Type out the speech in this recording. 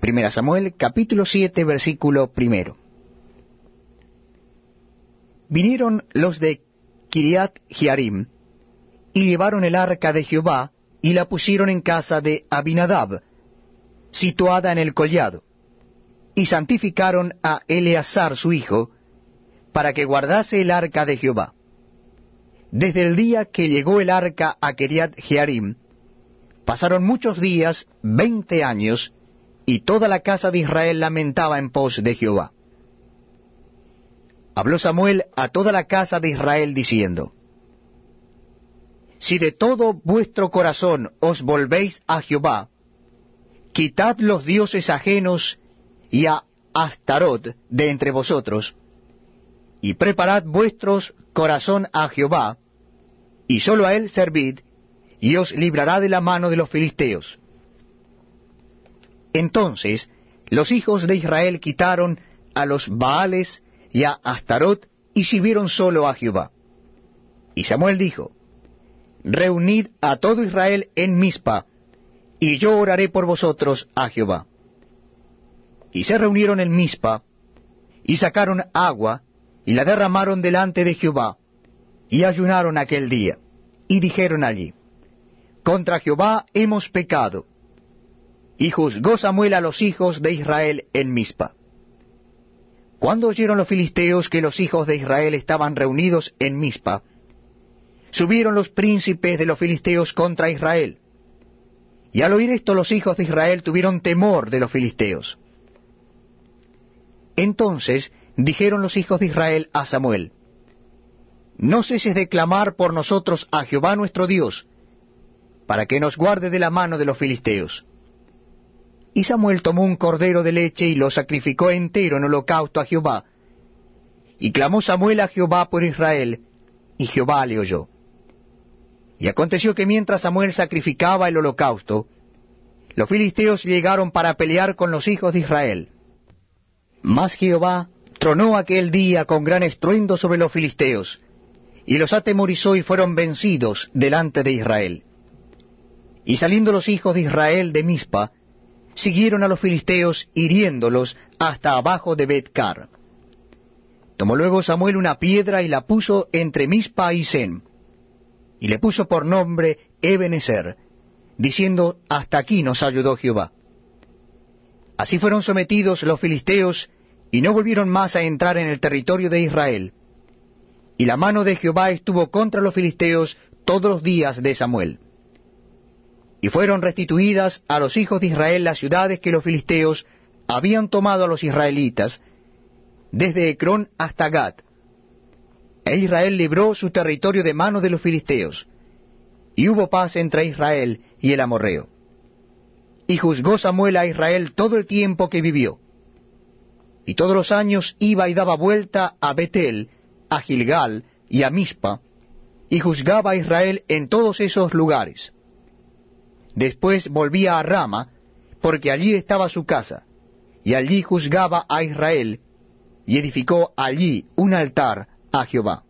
Primera Samuel, capítulo 7, versículo primero. Vinieron los de Kiriat Jearim, y llevaron el arca de Jehová, y la pusieron en casa de Abinadab, situada en el collado, y santificaron a Eleazar su hijo, para que guardase el arca de Jehová. Desde el día que llegó el arca a Kiriat Jearim, pasaron muchos días, veinte años, y toda la casa de Israel lamentaba en pos de Jehová. Habló Samuel a toda la casa de Israel diciendo, Si de todo vuestro corazón os volvéis a Jehová, quitad los dioses ajenos y a Astarot de entre vosotros, y preparad vuestros corazón a Jehová, y sólo a él servid, y os librará de la mano de los filisteos. Entonces los hijos de Israel quitaron a los Baales y a Astarot y sirvieron solo a Jehová. Y Samuel dijo, Reunid a todo Israel en Mizpa, y yo oraré por vosotros a Jehová. Y se reunieron en Mizpa, y sacaron agua, y la derramaron delante de Jehová, y ayunaron aquel día, y dijeron allí, Contra Jehová hemos pecado, y juzgó Samuel a los hijos de Israel en Mizpa. Cuando oyeron los filisteos que los hijos de Israel estaban reunidos en Mizpa, subieron los príncipes de los filisteos contra Israel. Y al oír esto los hijos de Israel tuvieron temor de los filisteos. Entonces dijeron los hijos de Israel a Samuel, No ceses de clamar por nosotros a Jehová nuestro Dios, para que nos guarde de la mano de los filisteos. Y Samuel tomó un cordero de leche y lo sacrificó entero en holocausto a Jehová. Y clamó Samuel a Jehová por Israel, y Jehová le oyó. Y aconteció que mientras Samuel sacrificaba el holocausto, los filisteos llegaron para pelear con los hijos de Israel. Mas Jehová tronó aquel día con gran estruendo sobre los filisteos, y los atemorizó y fueron vencidos delante de Israel. Y saliendo los hijos de Israel de Mizpa, siguieron a los filisteos hiriéndolos hasta abajo de Betcar. Tomó luego Samuel una piedra y la puso entre Mispa y Sen, y le puso por nombre Ebenezer, diciendo, Hasta aquí nos ayudó Jehová. Así fueron sometidos los filisteos, y no volvieron más a entrar en el territorio de Israel. Y la mano de Jehová estuvo contra los filisteos todos los días de Samuel. Y fueron restituidas a los hijos de Israel las ciudades que los filisteos habían tomado a los israelitas, desde Ecrón hasta Gat. E Israel libró su territorio de mano de los filisteos, y hubo paz entre Israel y el amorreo. Y juzgó Samuel a Israel todo el tiempo que vivió. Y todos los años iba y daba vuelta a Betel, a Gilgal y a Mispa, y juzgaba a Israel en todos esos lugares. Después volvía a Rama, porque allí estaba su casa, y allí juzgaba a Israel, y edificó allí un altar a Jehová.